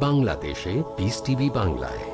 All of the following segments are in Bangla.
বাংলাদেশে পিস টিভি বাংলায়।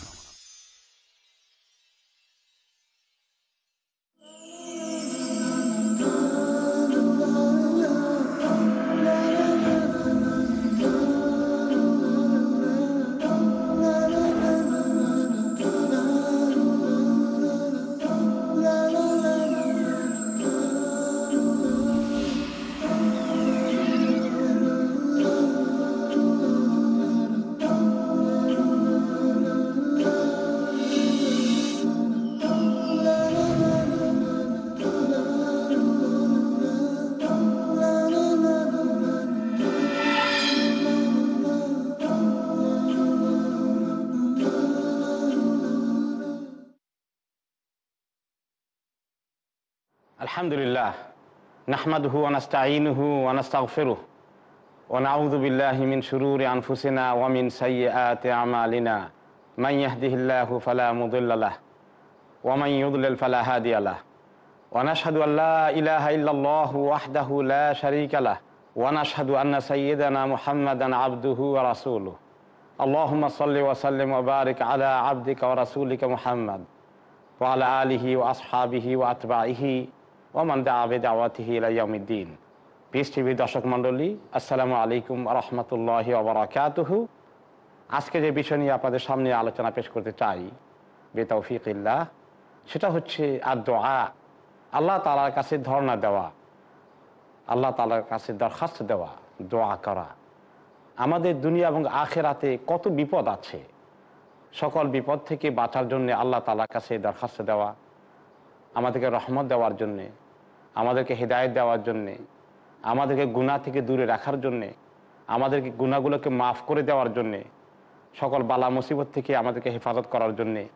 الحمد لله. نحمده ونستعينه ونستغفره. ونعوذ بالله من شرور أنفسنا ومن سيئات أعمالنا. من يهده الله فلا مضل له. ومن يضلل فلا هادي له. ونشهد أن لا إله إلا الله وحده لا شريك له. ونشهد أن سيدنا محمدا عبده ورسوله. اللهم صل وسلم وبارك على عبدك ورسولك محمد. وعلى آله وأصحابه وأتباعه ওমান দা আবে দাওয়াতিহি পিস টিভির দর্শক মণ্ডলী, আসসালামু আলাইকুম রহমতুল্লাহ ওবরাকাতুহু আজকে যে বিষয় নিয়ে আপনাদের সামনে আলোচনা পেশ করতে চাই, বেতৌফিকিল্লাহ, সেটা হচ্ছে আর দোয়া আল্লাহ তালার কাছে ধর্ণা দেওয়া, আল্লাহ তালার কাছে দরখাস্ত দেওয়া, দোয়া করা। আমাদের দুনিয়া এবং আখেরাতে কত বিপদ আছে, সকল বিপদ থেকে বাঁচার জন্য আল্লাহ তালার কাছে দরখাস্ত দেওয়া। আমাদেরকে রহমত দেওয়ার জন্যে, আমাদেরকে হেদায়ত দেওয়ার জন্যে, আমাদেরকে গুণা থেকে দূরে রাখার জন্যে, আমাদেরকে গুণাগুলোকে মাফ করে দেওয়ার জন্যে, সকল বালা মুসিবত থেকে আমাদেরকে হেফাজত করার জন্যে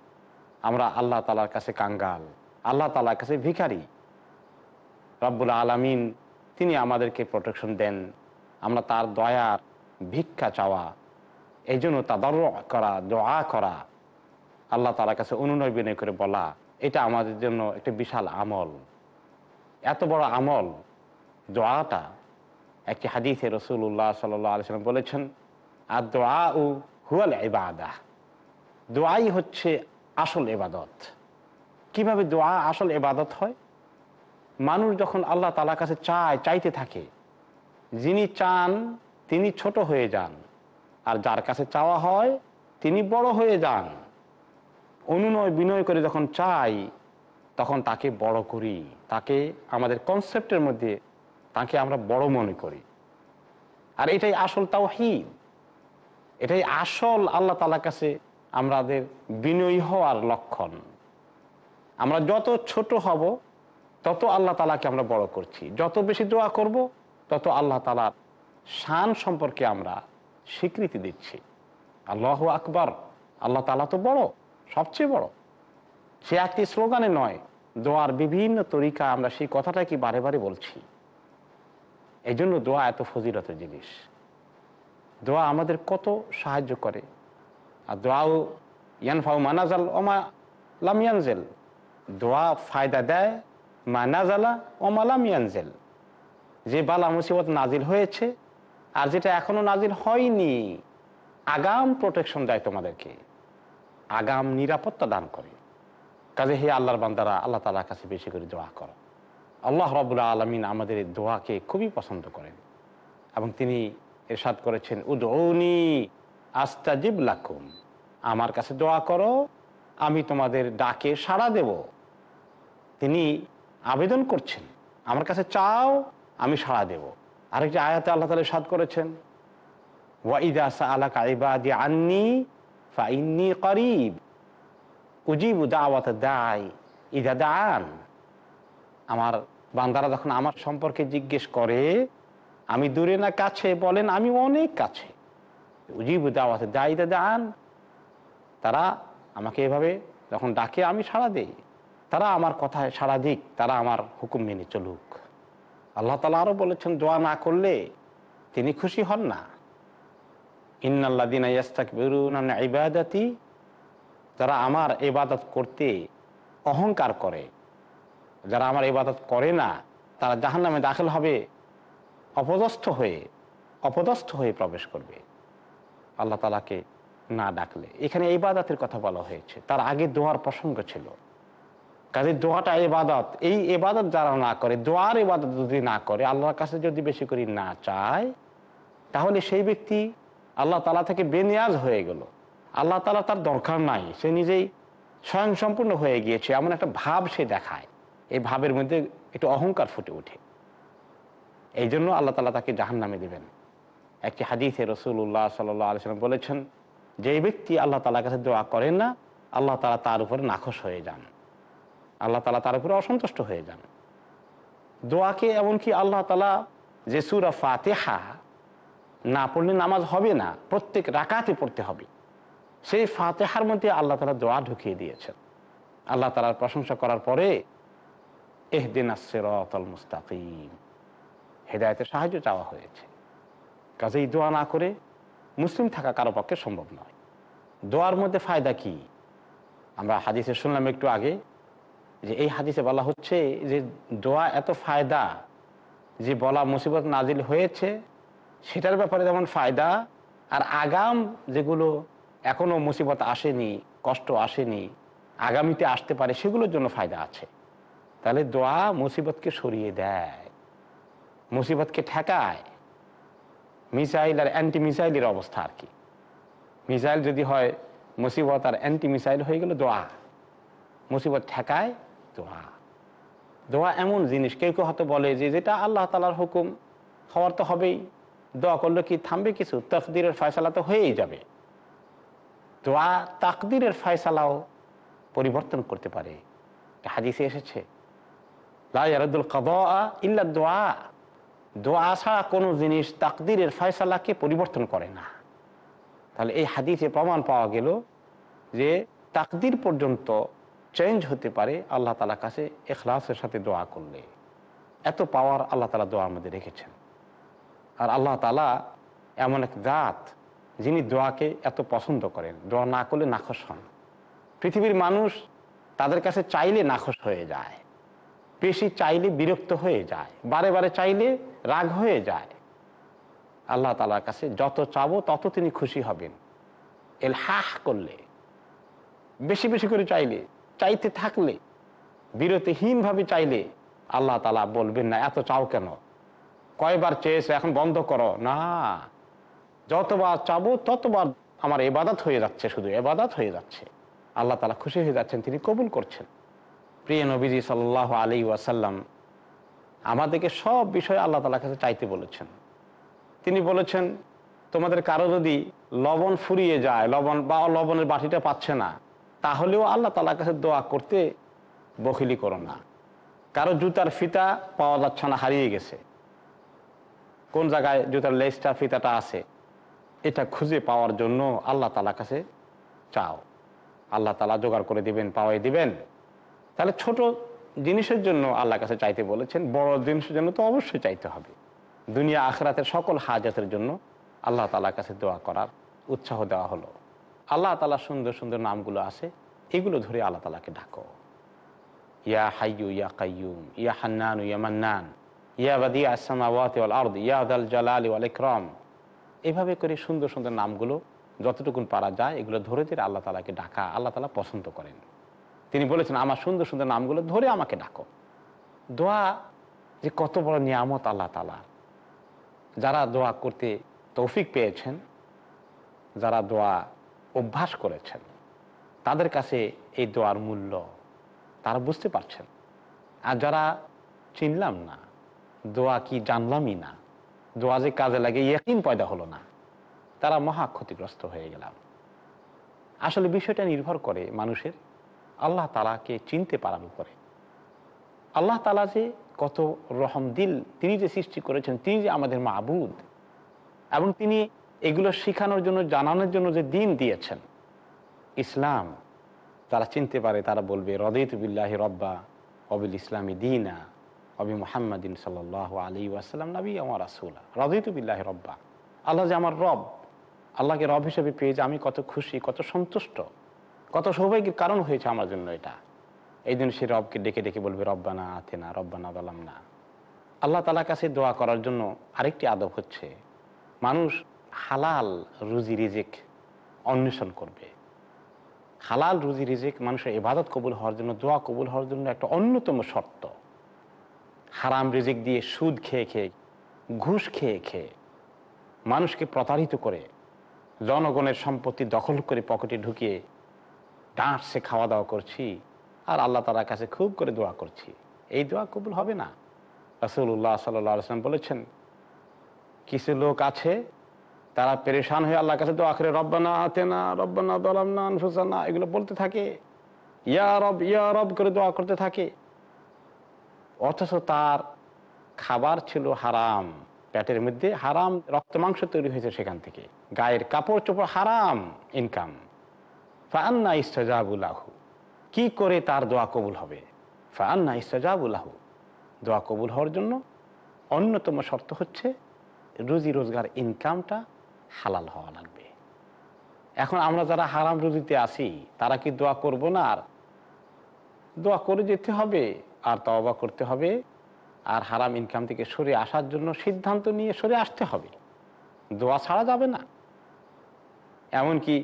আমরা আল্লাহ তালার কাছে কাঙ্গাল। আল্লাহ তালার কাছে ভিখারি। রব্বুল আলমিন, তিনি আমাদেরকে প্রোটেকশন দেন। আমরা তার দয়ার ভিক্ষা চাওয়া। এই জন্য তাদর করা, দোয়া করা। আল্লাহ তালার কাছে অনুনয় বিনয় করে বলা। এটা আমাদের জন্য একটা বিশাল আমল। এত বড় আমল, দোয়াটা একটি হাদিসে রসুল্লাহ সাল্লাম বলেছেন আর দোয়া ও হুয়াল এবাদা দোয়াই হচ্ছে আসল এবাদত কীভাবে দোয়া আসল এবাদত হয়? মানুষ যখন আল্লাহ তালার কাছে চায়, চাইতে থাকে, যিনি চান তিনি ছোট হয়ে যান, আর যার কাছে চাওয়া হয় তিনি বড় হয়ে যান। অনুনয় বিনয় করে যখন চাই, তখন তাকে বড় করি। তাকে আমাদের কনসেপ্টের মধ্যে, তাকে আমরা বড় মনে করি। আর এটাই আসল তাও হিদ এটাই আসল আল্লাহ তালার কাছে আমাদের বিনয়ী হওয়ার লক্ষণ। আমরা যত ছোট হব, তত আল্লাহ তালাকে আমরা বড় করছি। যত বেশি দোয়া করব, তত আল্লাহ তালার শান সম্পর্কে আমরা স্বীকৃতি দিচ্ছি। আল্লাহ আকবর। আল্লাহ তালা তো বড়। সবচেয়ে বড়। সে একটি স্লোগানে নয়, দোয়ার বিভিন্ন তরিকা আমরা সেই কথাটা কি বারে বারে বলছি। এই জন্য দোয়া এত ফজিলত জিনিস। দোয়া আমাদের কত সাহায্য করে। আর দোয়াও ইয়ানফাও মানাজাল ওমা লামিয়ানজেল দোয়া ফায়দা দেয় মানাজালা ওমা লামিয়ানজেল যে বালা মুসিবত নাজিল হয়েছে আর যেটা এখনও নাজিল হয়নি, আগাম প্রোটেকশন দেয় তোমাদেরকে। আগাম নিরাপত্তা দান করে। কাজে হে আল্লাহর বান্দারা, আল্লাহ তালার কাছে বেশি করে দোয়া করো। আল্লাহ রবুল্লা আলমিন আমাদের এই দোয়াকে খুবই পছন্দ করেন এবং তিনি এরশাদ করেছেন উদৌনি আস্তাজিব লাকুম। আমার কাছে দোয়া করো, আমি তোমাদের ডাকে সাড়া দেব। তিনি আবেদন করছেন, আমার কাছে চাও, আমি সাড়া দেব। আরেকটি আয়াতে আল্লাহ তালা সাদ করেছেন ওয়াইদা আলাকা ইবাদি আন্নি ফাইন্নি করিব উজিবু দাওয়াত দায় ইদা দান আমার বান্দারা যখন আমার সম্পর্কে জিজ্ঞেস করে, আমি দূরে না কাছে? বলেন, আমি অনেক কাছে। উজিবু দাওয়াত দায় ইদা দান। তারা আমাকে এভাবে যখন ডাকে, আমি সাড়া দেই। তারা আমার কথায় সাড়া দিক, তারা আমার হুকুম মেনে চলুক। আল্লাহ তালা আরও বলেছেন, দোয়া না করলে তিনি খুশি হন না। ইন্নাল্লাদিন ইবাদাতি, যারা আমার এবাদত করতে অহংকার করে, যারা আমার ইবাদত করে না, তারা জাহান নামে দাখিল হবে, অপদস্থ হয়ে অপদস্থ হয়ে প্রবেশ করবে। আল্লাহ তালাকে না ডাকলে। এখানে ইবাদতের কথা বলা হয়েছে। তার আগে দোয়ার প্রসঙ্গ ছিল। কাজে দোয়াটা এবাদত এই এবাদত যারা না করে, দোয়ার এবাদত যদি না করে, আল্লাহর কাছে যদি বেশি করে না চায়, তাহলে সেই ব্যক্তি আল্লাহ তালা থেকে বেনিয়াজ হয়ে গেল। আল্লাহ তালা তার দরকার নাই। সে নিজেই স্বয়ং সম্পূর্ণ হয়ে গিয়েছে। এমন একটা ভাব সে দেখায়। এই ভাবের মধ্যে একটু অহংকার ফুটে ওঠে। এই জন্য আল্লাহ তালা তাকে জাহান নামে দেবেন। একটি হাদিসে রসুল্লাহ সাল্লাহ আলিয়াল্লাম বলেছেন যে ব্যক্তি আল্লাহ তালার কাছে দোয়া করেন না, আল্লাহ তালা তার উপরে নাখোশ হয়ে যান। আল্লাহ তালা তার উপরে অসন্তুষ্ট হয়ে যান। দোয়াকে এমনকি আল্লাহ তালা যে সুরা ফাতেহা না পড়লে নামাজ হবে না, প্রত্যেক রাকাতে পড়তে হবে। সেই ফাতেহার মধ্যে আল্লাহ তালা দোয়া ঢুকিয়ে দিয়েছেন। আল্লাহ তালার প্রশংসা করার পরে এহদিন আসেরতল মুস্তাকিম। হেদায়তের সাহায্য চাওয়া হয়েছে। কাজেই দোয়া না করে মুসলিম থাকা কারও পক্ষে সম্ভব নয়। দোয়ার মধ্যে ফায়দা কি? আমরা হাদিসে শুনলাম একটু আগে যে এই হাদিসে বলা হচ্ছে যে দোয়া এত ফায়দা যে বলা মুসিবত নাজিল হয়েছে সেটার ব্যাপারে যেমন ফায়দা আর আগাম যেগুলো এখনও মুসিবত আসেনি, কষ্ট আসেনি, আগামীতে আসতে পারে, সেগুলোর জন্য ফায়দা আছে। তাহলে দোয়া মুসিবতকে সরিয়ে দেয়, মুসিবতকে ঠেকায়। মিসাইল আর অ্যান্টি মিসাইলের অবস্থা আর কি। মিসাইল যদি হয়, মুসিবত আর অ্যান্টি মিসাইল হয়ে গেল, দোয়া। মুসিবত ঠেকায়, দোয়া। দোয়া এমন জিনিস, কেউ কেউ হয়তো বলে যে, যেটা আল্লাহ তালার হুকুম, হওয়ার তো হবেই। দোয়া করলে কি থামবে কিছু? তকদিরের ফয়সালা তো হয়েই যাবে। দোয়া তাকদিরের ফয়সালাও পরিবর্তন করতে পারে। হাদিসে এসেছে লাদুল কদা ইল্লা দোয়া। দোয়া ছাড়া কোনো জিনিস তাকদিরের ফয়সালাকে পরিবর্তন করে না। তাহলে এই হাদিসে প্রমাণ পাওয়া গেল যে তাকদির পর্যন্ত চেঞ্জ হতে পারে আল্লাহ তালা কাছে এখলাসের সাথে দোয়া করলে। এত পাওয়ার আল্লাহ তালা দোয়ার মধ্যে রেখেছেন। আর আল্লাহ তালা এমন এক জাত যিনি দোয়াকে এত পছন্দ করেন। দোয়া না করলে নাখোশ হন। পৃথিবীর মানুষ তাদের কাছে চাইলে নাখোশ হয়ে যায়। বেশি চাইলে বিরক্ত হয়ে যায়। বারে বারে চাইলে রাগ হয়ে যায়। আল্লাহ তালার কাছে যত চাবো তত তিনি খুশি হবেন। এল হাহ করলে, বেশি বেশি করে চাইলে, চাইতে থাকলে, বিরতিহীনভাবে চাইলে আল্লাহ তালা বলবেন, না, এত চাও কেন? কয়বার চেয়েছে, এখন বন্ধ করো। না। যতবার চাবো, ততবার আমার এবাদাত হয়ে যাচ্ছে শুধু, এবাদাত হয়ে যাচ্ছে। আল্লাহ তালা খুশি হয়ে যাচ্ছেন, তিনি কবুল করছেন। প্রিয় নবীজি সাল্লাহ আলী ওয়াসাল্লাম, আমাদেরকে সব বিষয়ে আল্লাহ তালার কাছে চাইতে বলেছেন। তিনি বলেছেন, তোমাদের কারও যদি লবণ ফুরিয়ে যায়, লবণ বা লবণের বাটিটা পাচ্ছে না, তাহলেও আল্লাহ তালার কাছে দোয়া করতে বকিলি করো না। কারও জুতার ফিতা পাওয়া যাচ্ছে না, হারিয়ে গেছে। কোন জায়গায় জুতার লেসটা ফিতাটা আছে, এটা খুঁজে পাওয়ার জন্য আল্লাহ তালার কাছে চাও। আল্লাহ তালা জোগাড় করে দিবেন, পাওয়াই দিবেন। তাহলে ছোট জিনিসের জন্য আল্লাহ কাছে চাইতে বলেছেন, বড় জিনিসের জন্য তো অবশ্যই চাইতে হবে। দুনিয়া আখরাতের সকল হাজাতের জন্য আল্লাহ তালার কাছে দোয়া করার উৎসাহ দেওয়া হলো। আল্লাহ তালা সুন্দর সুন্দর নামগুলো আছে, এগুলো ধরে আল্লাহ তালাকে ডাকো। ইয়া হাইয়ু ইয়া কাইয়ুম ইয়া হান্নান, ইয়া মান্নান। এভাবে করে সুন্দর সুন্দর নামগুলো যতটুকুন পারা যায়, এগুলো ধরে ধরে আল্লাহ তালাকে ডাকা, আল্লাহ তালা পছন্দ করেন। তিনি বলেছেন, আমার সুন্দর সুন্দর নামগুলো ধরে আমাকে ডাকো। দোয়া যে কত বড় নিয়ামত আল্লাহ তালা যারা দোয়া করতে তৌফিক পেয়েছেন, যারা দোয়া অভ্যাস করেছেন, তাদের কাছে এই দোয়ার মূল্য তারা বুঝতে পারছেন। আর যারা চিনলাম না দোয়া কি জানলামই না। দোয়া যে কাজে লাগে, ইয়াকিন পয়দা হলো না। তারা মহা ক্ষতিগ্রস্ত হয়ে গেলাম। আসলে বিষয়টা নির্ভর করে মানুষের আল্লাহ তালাকে চিনতে পারার উপরে। আল্লাহ তালা যে কত রহম দিল, তিনি যে সৃষ্টি করেছেন, তিনি যে আমাদের মাবুদ, এবং তিনি এগুলো শেখানোর জন্য, জানানোর জন্য যে দিন দিয়েছেন। ইসলাম তারা চিনতে পারে তারা বলবে রদিতুবিল্লাহ রব্বা, অবিল ইসলামী দিনা। অবি মোহাম্মদিন সাল আলী ওয়াসাল্লাম, নবী আমার রাসুলা। রদিতুবিল্লাহ রব্বা। আল্লাহ যে আমার রব, আল্লাহকে রব হিসেবে পেয়ে যে আমি কত খুশি, কত সন্তুষ্ট, কত সৌভাগ্যের কারণ হয়েছে আমার জন্য এটা। এই জন্য সে রবকে ডেকে ডেকে বলবে, রব্বানা আতে না রব্বানা বলাম না আল্লাহ তালার কাছে দোয়া করার জন্য আরেকটি আদব হচ্ছে, মানুষ হালাল রুজি রিজিক অন্বেষণ করবে। হালাল রুজি রিজিক মানুষের ইবাদত কবুল হওয়ার জন্য, দোয়া কবুল হওয়ার জন্য একটা অন্যতম শর্ত। হারাম রিজিক দিয়ে সুদ খেয়ে খেয়ে, ঘুষ খেয়ে খেয়ে মানুষকে প্রতারিত করে, জনগণের সম্পত্তি দখল করে পকেটে ঢুকিয়ে ডাঁটসে খাওয়া দাওয়া করছি আর আল্লাহ তালার কাছে খুব করে দোয়া করছি। এই দোয়া কবুল হবে না। রাসুল্লাহ সাল্লাম বলেছেন, কিছু লোক আছে, তারা পেরেশান হয়ে আল্লাহর কাছে দোয়া করে, রব্বানা আতেনা, রব্বানা দলামনা আনফুসানা। এগুলো বলতে থাকে, ইয়া রব ইয়া রব করে দোয়া করতে থাকে। অথচ তার খাবার ছিল হারাম। পেটের মধ্যে হারাম রক্ত মাংস তৈরি হয়েছে সেখান থেকে। গায়ের কাপড় চোপড় হারাম ইনকাম ফান্না ইস্তাজাবুল্লাহু কি করে তার দোয়া কবুল হবে? ফান্না ইস্তাজাবুল্লাহু দোয়া কবুল হওয়ার জন্য অন্যতম শর্ত হচ্ছে রুজি রোজগার ইনকামটা হালাল হওয়া লাগবে। এখন আমরা যারা হারাম রুজিতে আসি তারা কি দোয়া করব না? আর দোয়া করে যেতে হবে। আর তওবা করতে হবে। আর হারাম ইনকাম থেকে সরে আসার জন্য সিদ্ধান্ত নিয়ে সরে আসতে হবে। দোয়া ছাড়া যাবে না। এমনকি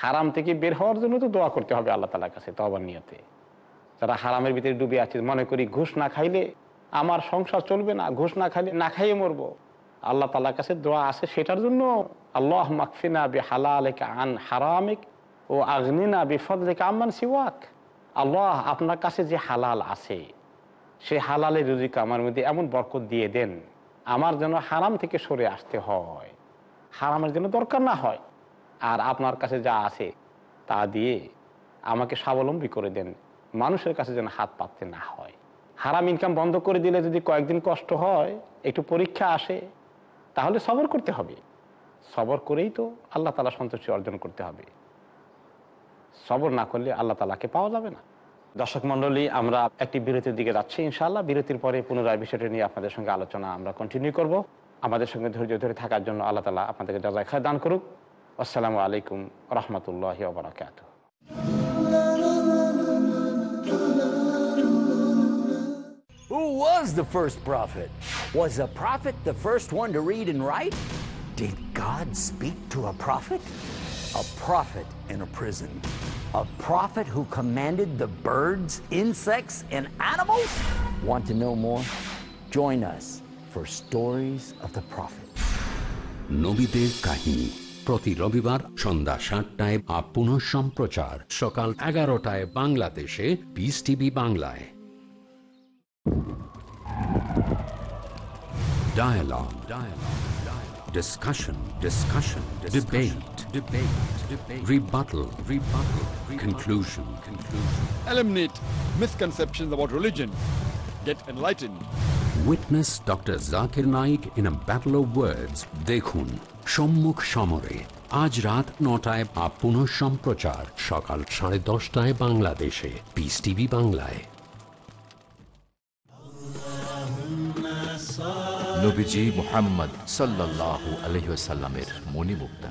হারাম থেকে বের হওয়ার জন্য তো দোয়া করতে হবে আল্লাহ তালার কাছে তবার নিয়তে। যারা হারামের ভিতরে ডুবে আছে, মনে করি ঘুষ না খাইলে আমার সংসার চলবে না, ঘুষ না খাইলে না খাইয়ে মরবো। আল্লাহ তালার কাছে দোয়া আছে সেটার জন্য আল্লাহ মাকফিনা বি হালালেক আন হারামিক ও আগ্নিনা বিফদলেক আম্মান সিওয়াক। আল্লাহ আপনার কাছে যে হালাল আছে সে হালালের রুজিকে আমার মধ্যে এমন বরকত দিয়ে দেন, আমার যেন হারাম থেকে সরে আসতে হয়। হারামের জন্য দরকার না হয়। আর আপনার কাছে যা আছে, তা দিয়ে আমাকে স্বাবলম্বী করে দেন। মানুষের কাছে যেন হাত পাততে না হয়। হারাম ইনকাম বন্ধ করে দিলে যদি কয়েকদিন কষ্ট হয়, একটু পরীক্ষা আসে, তাহলে সবর করতে হবে। সবর করেই তো আল্লাহ তালা সন্তুষ্টি অর্জন করতে হবে। সবর না করলে আল্লাহ তালাকে পাওয়া যাবে না। দর্শক মন্ডলী আমরা একটি বিরতির দিকে যাচ্ছি, ইনশাআল্লাহ বিরতির পরে পুনরায় বিষয়টি নিয়ে আপনাদের সঙ্গে আলোচনা আমরা কন্টিনিউ করব আমাদের সঙ্গে ধৈর্য ধরে থাকার জন্য আল্লাহ তালা আপনাদেরকে যাজায় খায় দান করুক আসসালামু আলাইকুম রহমতুল্লাহ বারাকাত Who was the first prophet? Was a prophet the first one to read and write? Did God speak to a prophet? A prophet in a prison. A prophet who commanded the birds, insects, and animals? Want to know more? Join us for Stories of the Prophet. নবীদের কাহিনী প্রতি রবিবার সন্ধ্যা সাতটায় আপ পুনঃ সম্প্রচার সকাল এগারোটায় বাংলাদেশে পিস টিভি বাংলায় Dialogue. Dialogue. Dialogue. Discussion. Discussion. Debate. Debate. Debate. Rebuttal. Rebuttal. Conclusion. Conclusion. eliminate misconceptions about religion, get enlightened. Witness Dr. Zakir Naik in a battle of words. দেখুন সম্মুখ সমরে আজ রাত নটায় আপ পুনঃ সম্প্রচার সকাল সাড়ে দশটায় বাংলাদেশে পিস টিভি বাংলায় নবীজি মোহাম্মদ সাল্লাল্লাহু আলহিসাল্লামের মণিমুক্তা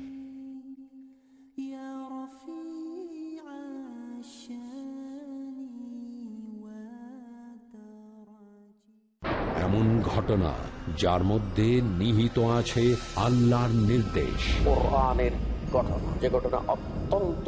ঘটনা যার মধ্যে নিহিত আছে আল্লাহর নির্দেশ। ঘটনা যে ঘটনা অত্যন্ত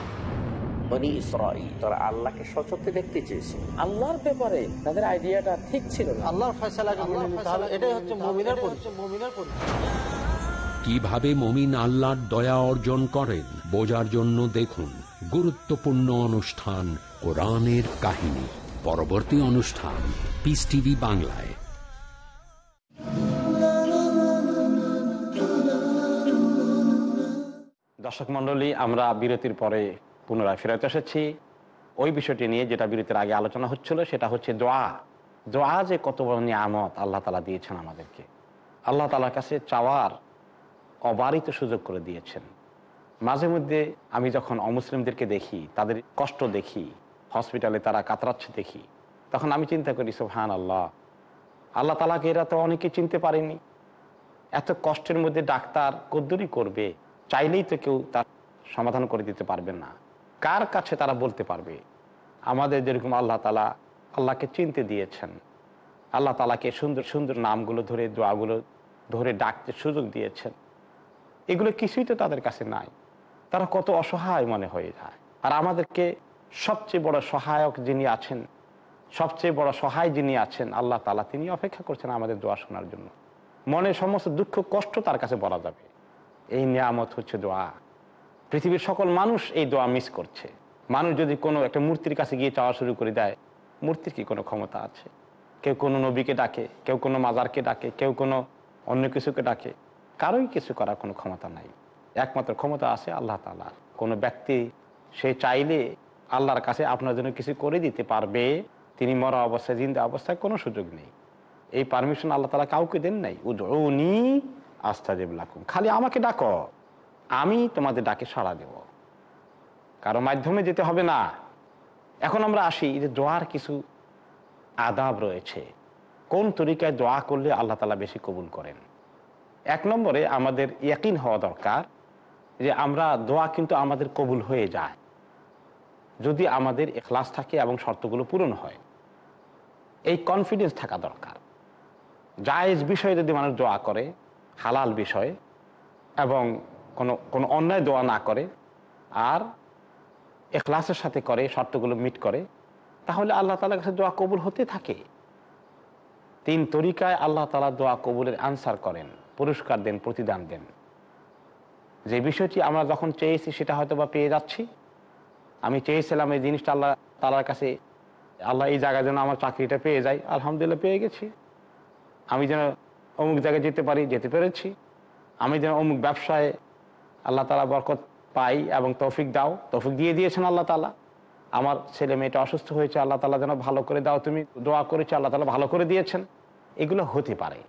বনি ইসরাইল তারা আল্লাহকে সচক্ষে দেখতে চেয়েছে। আল্লাহর ব্যাপারে তাদের আইডিয়াটা ঠিক ছিল না। আল্লাহর ফয়সালাকে মেনে নিতে হবে। এটাই হচ্ছে মুমিনের পরিচয়। মুমিনের পরিচয়। কীভাবে মমিন আল্লাহর দয়া অর্জন করেন বোঝার জন্য দেখুন গুরুত্বপূর্ণ অনুষ্ঠান কোরআনের কাহিনী। পরবর্তী অনুষ্ঠান পিস টিভি বাংলায়। দর্শক মণ্ডলী আমরা বিরতির পরে পুনরায় ফেরত এসেছি। ওই বিষয়টি নিয়ে যেটা বিরতির আগে আলোচনা হচ্ছিল, সেটা হচ্ছে দোয়া। দোয়া যে কত বড় নিয়ামত আল্লাহ তালা দিয়েছেন আমাদেরকে। আল্লাহ তালার কাছে চাওয়ার অবারিত সুযোগ করে দিয়েছেন। মাঝে মধ্যে আমি যখন অমুসলিমদেরকে দেখি, তাদের কষ্ট দেখি, হসপিটালে তারা কাতরাচ্ছে দেখি, তখন আমি চিন্তা করি সোহান আল্লাহ আল্লাহ তালাকে এরা তো অনেকে চিনতে পারেনি। এত কষ্টের মধ্যে ডাক্তার কদ্দুরি করবে, চাইলেই তো কেউ তার সমাধান করে দিতে পারবে না। কার কাছে তারা বলতে পারবে? আমাদের যেরকম আল্লাহ তালা আল্লাহকে চিনতে দিয়েছেন। আল্লাহ তালাকে সুন্দর সুন্দর নামগুলো ধরে, দোয়াগুলো ধরে ডাকতে সুযোগ দিয়েছেন। এগুলো কিছুই তো তাদের কাছে নাই। তারা কত অসহায় মনে হয়ে যায়। আর আমাদেরকে সবচেয়ে বড় সহায়ক যিনি আছেন, সবচেয়ে বড় সহায় যিনি আছেন, আল্লাহ তালা তিনি অপেক্ষা করছেন আমাদের দোয়া শোনার জন্য। মনে সমস্ত দুঃখ, কষ্ট তার কাছে বলা যাবে। এই নিয়ামত হচ্ছে দোয়া। পৃথিবীর সকল মানুষ এই দোয়া মিস করছে। মানুষ যদি কোনো একটা মূর্তির কাছে গিয়ে চাওয়া শুরু করে দেয়, মূর্তির কি কোনো ক্ষমতা আছে? কেউ কোনো নবীকে ডাকে, কেউ কোনো মাজারকে ডাকে, কেউ কোনো অন্য কিছুকে ডাকে, কারোই কিছু করার কোনো ক্ষমতা নাই। একমাত্র ক্ষমতা আছে আল্লাহ তালার কোনো ব্যক্তি সে চাইলে আল্লাহর কাছে আপনার জন্য কিছু করে দিতে পারবে, তিনি মরা অবস্থায়, জিন্দা অবস্থায় কোনো সুযোগ নেই। এই পারমিশন আল্লাহ তালা কাউকে দেন নাই। উনি আস্থা লাকুম। খালি আমাকে ডাকো। আমি তোমাদের ডাকে সাড়া দেব। কারও মাধ্যমে যেতে হবে না। এখন আমরা আসি যে দোয়ার কিছু আদাব রয়েছে। কোন তরিকায় দোয়া করলে আল্লাহ তালা বেশি কবুল করেন? এক নম্বরে আমাদের ইয়াকিন হওয়া দরকার যে আমরা দোয়া কিন্তু আমাদের কবুল হয়ে যায়। যদি আমাদের এখলাস থাকে এবং শর্তগুলো পূরণ হয়, এই কনফিডেন্স থাকা দরকার। জায়েজ বিষয়ে যদি মানুষ দোয়া করে, হালাল বিষয় এবং কোনো কোনো অন্যায় দোয়া না করে আর এখলাসের সাথে করে, শর্তগুলো মিট করে, তাহলে আল্লাহ তালার কাছে দোয়া কবুল হতে থাকে। তিন তরিকায় আল্লাহ তালা দোয়া কবুলের আনসার করেন, পুরস্কার দেন, প্রতিদান দেন। যে বিষয়টি আমরা যখন চেয়েছি, সেটা হয়তো বা পেয়ে যাচ্ছি। আমি চেয়েছিলাম এই জিনিসটা আল্লাহ তালার কাছে, আল্লাহ এই জায়গায় যেন আমার চাকরিটা পেয়ে যায়, আলহামদুলিল্লাহ পেয়ে গেছি। আমি যেন অমুক জায়গায় যেতে পারি, যেতে পেরেছি। আমি যেন অমুক ব্যবসায় আল্লাহ তালা বরকত পাই এবং তৌফিক দাও। তৌফিক দিয়ে দিয়েছেন আল্লাহ তালা আমার ছেলে মেয়েটা অসুস্থ হয়েছে, আল্লাহ তালা যেন ভালো করে দাও। তুমি দোয়া করেছ, আল্লাহ তালা ভালো করে দিয়েছেন। এগুলো হতে পারে।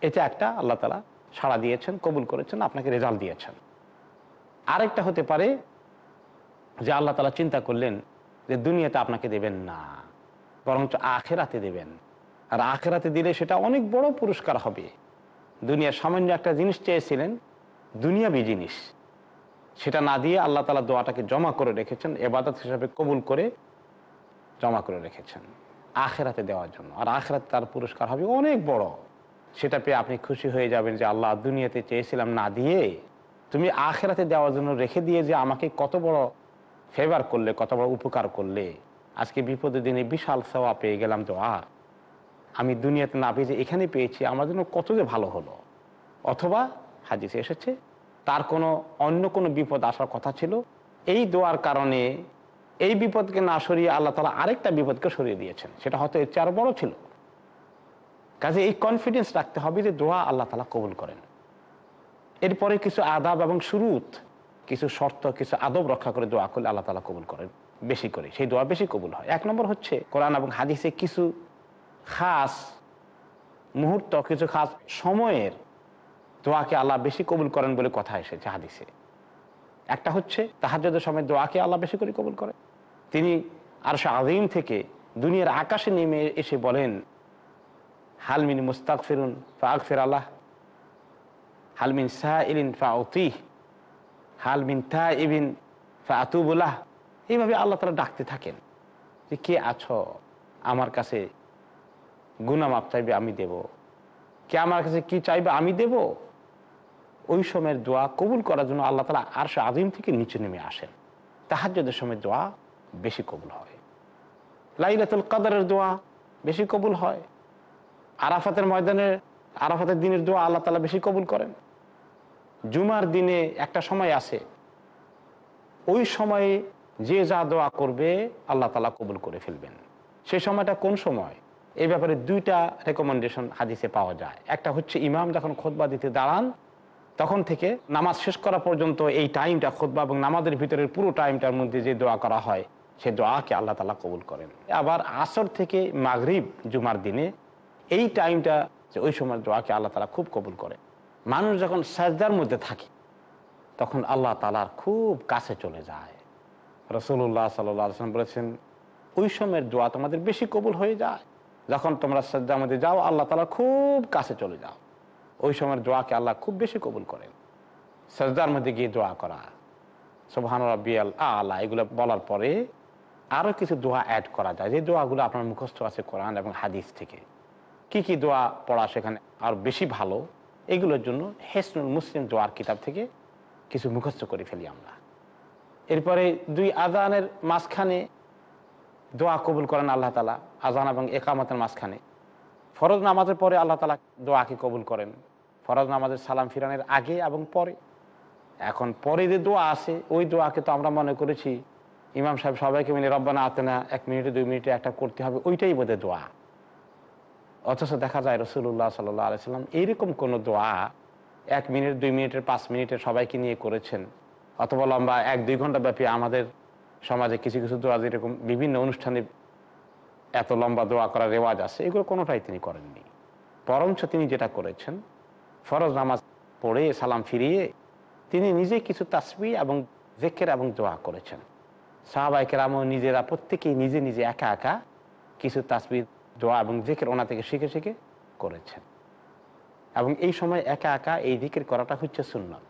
এটা একটা আল্লাহ তালা সাড়া দিয়েছেন, কবুল করেছেন, আপনাকে রেজাল্ট দিয়েছেন। আরেকটা হতে পারে যে আল্লাহ তালা চিন্তা করলেন যে দুনিয়াতে আপনাকে দেবেন না, বরঞ্চ আখেরাতে দেবেন। আর আখেরাতে দিলে সেটা অনেক বড় পুরস্কার হবে। দুনিয়ার সামান্য একটা জিনিস চেয়েছিলেন দুনিয়াবি জিনিস, সেটা না দিয়ে আল্লাহ তালা দোয়াটাকে জমা করে রেখেছেন, এবাদত হিসাবে কবুল করে জমা করে রেখেছেন, আখেরাতে দেওয়ার জন্য। আর আখেরাতে তার পুরস্কার হবে অনেক বড়। সেটা পেয়ে আপনি খুশি হয়ে যাবেন যে আল্লাহ দুনিয়াতে চেয়েছিলাম না দিয়ে তুমি আখেরাতে দেওয়ার জন্য রেখে দিয়ে যে আমাকে কত বড় ফেভার করলে, কত বড় উপকার করলে। আজকে বিপদের দিনে বিশাল সেবা পেয়ে গেলাম তো আর। আমি দুনিয়াতে না পেয়ে যে এখানে পেয়েছি, আমার জন্য কত যে ভালো হলো। অথবা হাদিসে এসেছে, তার কোনো অন্য কোনো বিপদ আসার কথা ছিল। এই দোয়ার কারণে এই বিপদকে না সরিয়ে আল্লাহ তালা আরেকটা বিপদকে সরিয়ে দিয়েছেন, সেটা হয়তো এর চেয়ে আরও বড় ছিল। কাজে এই কনফিডেন্স রাখতে হবে যে দোয়া আল্লাহ তালা কবুল করেন। এরপরে কিছু আদাব এবং শুরুত কিছু শর্ত, কিছু আদব রক্ষা করে দোয়া করলে আল্লাহ তালা কবুল করেন, বেশি করে। সেই দোয়া বেশি কবুল হয়। এক নম্বর হচ্ছে কোরআন এবং হাদিসে কিছু খাস মুহূর্ত, কিছু খাস সময়ের দোয়াকে আল্লাহ বেশি কবুল করেন বলে কথা এসেছে হাদিসে। একটা হচ্ছে তাহাজ্যদের সময় দোয়াকে আল্লাহ বেশি করে কবুল করে। তিনি আরশ আদিম থেকে দুনিয়ার আকাশে নেমে এসে বলেন হালমিন মুস্তাক ফিরুন ফাক ফির আল্লাহ হালমিন সাহা ইলিন ফা অতিহ হালমিন তা ইবিন ফা আতুবুল্লাহ এইভাবে আল্লাহ তারা ডাকতে থাকেন যে, কে আছো? আমার কাছে গুনামাপ চাইবে, আমি দেব। কে আমার কাছে কি চাইবে, আমি দেব? ওই সময়ের দোয়া কবুল করার জন্য আল্লাহ তালা আরশ আদিম থেকে নিচে নেমে আসেন। তাহাজ্যদের সময় দোয়া বেশি কবুল হয়। লাইলাতুল কাদারের দোয়া বেশি কবুল হয়। আরাফাতের ময়দানে, আরাফাতের দিনের দোয়া আল্লাহ তালা বেশি কবুল করেন। জুমার দিনে একটা সময় আছে। ওই সময়ে যে যা দোয়া করবে আল্লাহ তালা কবুল করে ফেলবেন। সেই সময়টা কোন সময়? এই ব্যাপারে দুইটা রেকমেন্ডেশন হাদিসে পাওয়া যায়। একটা হচ্ছে ইমাম যখন খোদবা দিতে দাঁড়ান তখন থেকে নামাজ শেষ করা পর্যন্ত এই টাইমটা খোদবা এবং নামাজের ভিতরের পুরো টাইমটার মধ্যে যে দোয়া করা হয়, সে দোয়াকে আল্লাহ তালা কবুল করেন। আবার আসর থেকে মাগরিব, জুমার দিনে এই টাইমটা যে ওই সময় দোয়াকে আল্লাহ তালা খুব কবুল করে। মানুষ যখন সাজদার মধ্যে থাকে, তখন আল্লাহ তালার খুব কাছে চলে যায়। রসুল্লাহ সাল্লাম বলেছেন, ওই সময়ের দোয়া তোমাদের বেশি কবুল হয়ে যায়। যখন তোমরা সাজদার মধ্যে যাও, আল্লাহ তালা খুব কাছে চলে যাও। ওই সময়ের দোয়াকে আল্লাহ খুব বেশি কবুল করেন। সাজদার মধ্যে গিয়ে দোয়া করা সোহান রব্বিয়াল আল্লাহ এগুলো বলার পরে আরও কিছু দোয়া অ্যাড করা যায়। যে দোয়াগুলো আপনার মুখস্থ আছে কোরআন এবং হাদিস থেকে। কি কি দোয়া পড়া সেখানে আর বেশি ভালো, এগুলোর জন্য হেসনুল মুসলিম দোয়ার কিতাব থেকে কিছু মুখস্থ করে ফেলি আমরা। এরপরে দুই আজানের মাঝখানে দোয়া কবুল করেন আল্লাহ তালা আজান এবং একামতের মাঝখানে। ফরজ নামাজের পরে আল্লাহ তালা দোয়াকে কবুল করেন। ফরজ নামাজের সালাম ফিরানের আগে এবং পরে। এখন পরে যে দোয়া আছে ওই দোয়াকে তো আমরা মনে করেছি, ইমাম সাহেব সবাইকে মিলে রব্বানা আতেনা, এক মিনিটে, দুই মিনিটে একটা করতে হবে ওইটাই বোধ দোয়া। অথচ দেখা যায় রসুল্লাহ সাল্লাহ আলাইসাল্লাম এইরকম কোনো দোয়া এক মিনিট, দুই মিনিটের, পাঁচ মিনিটের সবাইকে নিয়ে করেছেন। অথবা লম্বা এক, দুই ঘণ্টা ব্যাপী আমাদের সমাজে কিছু কিছু দোয়া যেরকম বিভিন্ন অনুষ্ঠানে এত লম্বা দোয়া করার রেওয়াজ আছে, এগুলো কোনোটাই তিনি করেননি। বরঞ্চ তিনি যেটা করেছেন, ফরজ নামাজ পড়ে, সালাম ফিরিয়ে তিনি নিজে কিছু তাসবি এবং জেকের এবং দোয়া করেছেন। সাহাবাইকেরামও নিজেরা প্রত্যেকেই নিজে নিজে একা একা কিছু তাসবি দোয়া এবং জেকের ওনা থেকে শিখে শিখে করেছেন। এবং এই সময় একা একা এই দিকের করাটা হচ্ছে সুন্নত।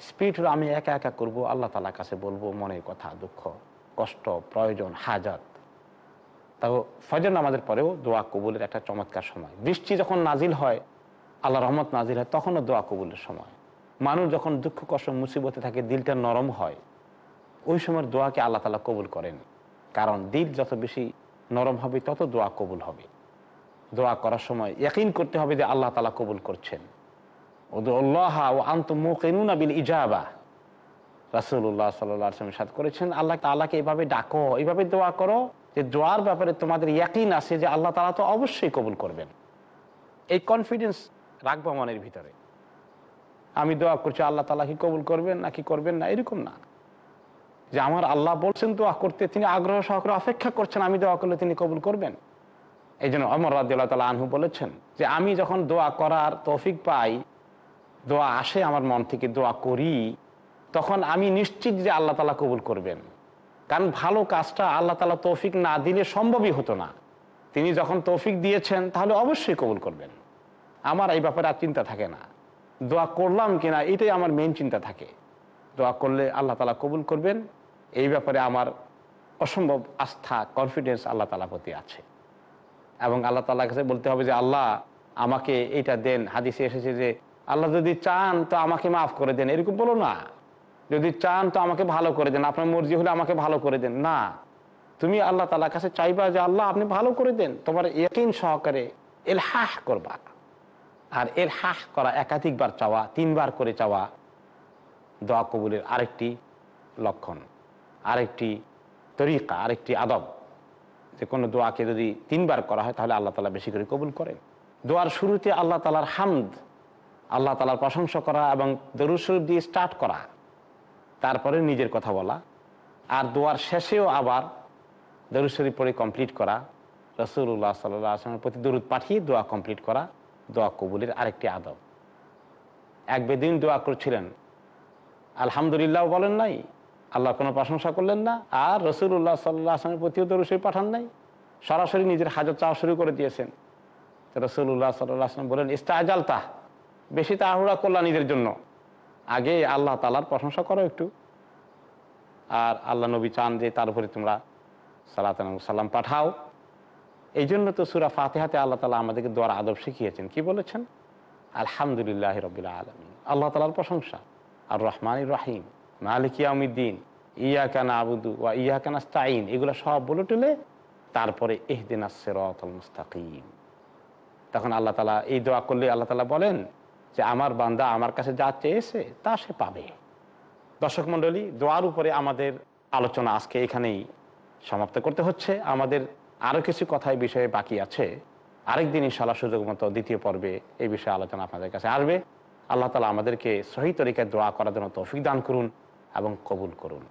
স্পিরিট আমি একা একা করব, আল্লাহ তালার কাছে বলব, মনের কথা, দুঃখ, কষ্ট, প্রয়োজন, হাজাত তাও ফজর নামাজের পরেও দোয়া কবুলের একটা চমৎকার সময়। বৃষ্টি যখন নাজিল হয় আল্লাহ রহমত নাজিল হয়, তখনও দোয়া কবুলের সময়। মানুষ যখন দুঃখ, কষ্ট, মুসিবতে থাকে, দিলটা নরম হয়, ওই সময় দোয়াকে আল্লাহ তালা কবুল করেন। কারণ দিল যত বেশি নরম হবে, তত দোয়া কবুল হবে। দোয়া করার সময় ইয়াকিন করতে হবে যে আল্লাহ তালা কবুল করছেন। ওদুল্লাহ ও আন্ত মুকিনুনা বিল ইজাবা। রাসুল্লাহ সাল্লাম সাদ করেছেন, আল্লাহ তালাকে এভাবে ডাকো এইভাবে দোয়া করো। যে দোয়ার ব্যাপারে তোমাদের ইয়াকিন আছে যে আল্লাহ তালা তো অবশ্যই কবুল করবেন। এই কনফিডেন্স রাখব মনের ভিতরে। আমি দোয়া করছি, আল্লাহ তালা কি কবুল করবেন নাকি করবেন না, এরকম না। যে আমার আল্লাহ বলছেন দোয়া করতে, তিনি আগ্রহ সহকারে অপেক্ষা করছেন, আমি দোয়া করলে তিনি কবুল করবেন। এই জন্য অমর রাদিল্লাহ তালা আনহু বলেছেন যে আমি যখন দোয়া করার তৌফিক পাই, দোয়া আসে আমার মন থেকে, দোয়া করি, তখন আমি নিশ্চিত যে আল্লাহ তালা কবুল করবেন। কারণ ভালো কাজটা আল্লাহ তালা তৌফিক না দিলে সম্ভবই হতো না। তিনি যখন তৌফিক দিয়েছেন, তাহলে অবশ্যই কবুল করবেন। আমার এই ব্যাপারে আর চিন্তা থাকে না। দোয়া করলাম কিনা, এটাই আমার মেন চিন্তা থাকে। দোয়া করলে আল্লাহ তালা কবুল করবেন। এই ব্যাপারে আমার অসম্ভব আস্থা কনফিডেন্স আল্লাহ তালা প্রতি আছে। এবং আল্লাহ তাল্লাহ কাছে বলতে হবে যে, আল্লাহ, আমাকে এইটা দেন। হাদিসে এসেছে যে, আল্লাহ যদি চান, তো আমাকে মাফ করে দেন। এরকম বলো না। যদি চান তো আমাকে ভালো করে দেন, আপনার মর্জি হলে আমাকে ভালো করে দেন। না, তুমি আল্লাহ তালার কাছে চাইবা যে আল্লাহ আপনি ভালো করে দেন, তোমার একিন সহকারে এল হাহ করবা। আর এর হাহ করা একাধিকবার চাওয়া, তিনবার করে চাওয়া দোয়া কবুলের আরেকটি লক্ষণ, আরেকটি তরিকা, আরেকটি আদব। যে কোনো দোয়াকে যদি তিনবার করা হয়, তাহলে আল্লাহ তালা বেশি করে কবুল করেন। দোয়ার শুরুতে আল্লাহ তালার হামদ, আল্লাহ তালার প্রশংসা করা এবং দরুদ দিয়ে স্টার্ট করা। তারপরে নিজের কথা বলা। আর দোয়ার শেষেও আবার দরুদ শরীফ পড়ে কমপ্লিট করা। রসুল্লাহ সাল্লাহ আসলামের প্রতি দরুদ পাঠিয়ে দোয়া কমপ্লিট করা, দোয়া কবুলের আরেকটি আদব। এক বেদিন দোয়া করছিলেন। আলহামদুলিল্লাহ বলেন নাই আল্লাহ কোনো প্রশংসা করলেন না, আর রসুল্লাহ সাল্লাহ আসলামের প্রতিও দরুদ শরীফ পাঠান নাই। সরাসরি নিজের হাজত চাওয়া শুরু করে দিয়েছেন। রসুল্লাহ সাল্লাহ আসলাম বলেন ইস্তাজাল তাহ বেশি তাড়াহুড়া করলা নিজের জন্য। আগে আল্লাহ তালার প্রশংসা করো একটু। আর আল্লাহ নবী চান যে তার উপরে তোমরা সাল্লাম পাঠাও। এই জন্য তো সুরা ফাতেহাতে আল্লাহ তালা আমাদেরকে দোয়ার আদব শিখিয়েছেন। কি বলেছেন? আলহামদুলিল্লাহ রবিল্লা আলমিন। আল্লাহ তালার প্রশংসা। আর রহমান রাহিম। মালিক ইয়ামুদ্দিন ইয়া কানা আবুদু ওয়া ইয়া কানা স্টাইন এগুলো সব বলে টুলে তারপরে এহদিন আসেরতল মুস্তাকিম। তখন আল্লাহ তালা এই দোয়া করলে আল্লাহ তালা বলেন যে আমার বান্দা আমার কাছে যা চেয়েছে, তা সে পাবে। দর্শক মণ্ডলী, দোয়ার উপরে আমাদের আলোচনা আজকে এখানেই সমাপ্ত করতে হচ্ছে। আমাদের আরও কিছু কথায় বিষয়ে বাকি আছে। আরেকদিন ইনশাল্লাহ সুযোগ মতো দ্বিতীয় পর্বে এই বিষয়ে আলোচনা আপনাদের কাছে আসবে। আল্লাহ তালা আমাদেরকে সহি তরিকায় দোয়া করার জন্য তৌফিক দান করুন এবং কবুল করুন।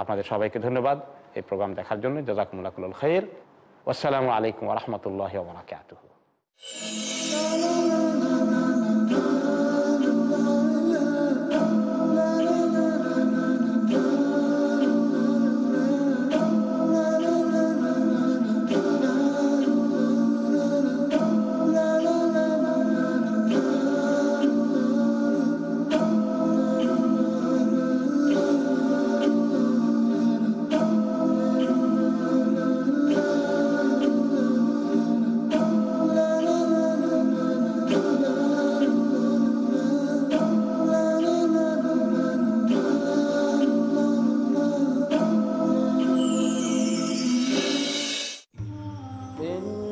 আপনাদের সবাইকে ধন্যবাদ এই প্রোগ্রাম দেখার জন্য। জজাকুমুল্লাহ খৈর আসসালামু আলাইকুম রহমতুল্লাহ বরাকাতুহ।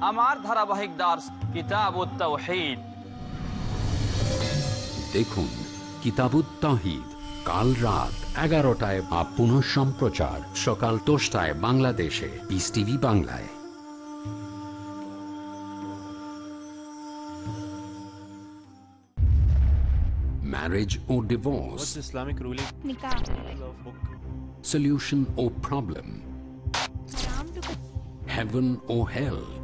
আমার ধারাবাহিক দার্স কিতাবুত তাওহীদ। দেখুন কিতাবুত তাহিদ কাল রাত এগারোটায় বা পুনঃ সম্প্রচার সকাল দশটায় বাংলাদেশে পিস টিভি বাংলায়। Marriage or divorce, Islamic ruling? solution or problem, heaven or hell.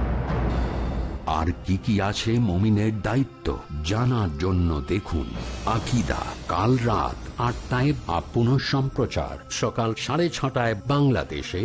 আর কি কি আছে মমিনের দায়িত্ব জানার জন্য দেখুন। আকিদা, কাল রাত আটটায় আপন পুনঃ সম্প্রচার। সকাল সাড়ে ছটায় বাংলাদেশে